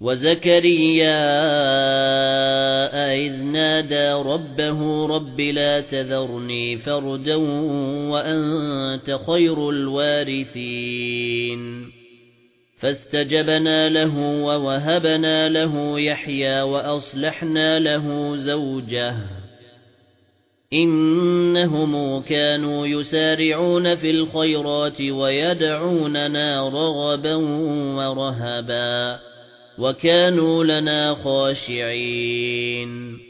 وزكريا إذ نادى ربه رب لا تذرني فردا وأنت خير الوارثين. فاستجبنا له ووهبنا له يحيى وأصلحنا له زوجه. إنهم كانوا يسارعون في الخيرات ويدعوننا رغبا ورهبا. وكانوا لنا خاشعين.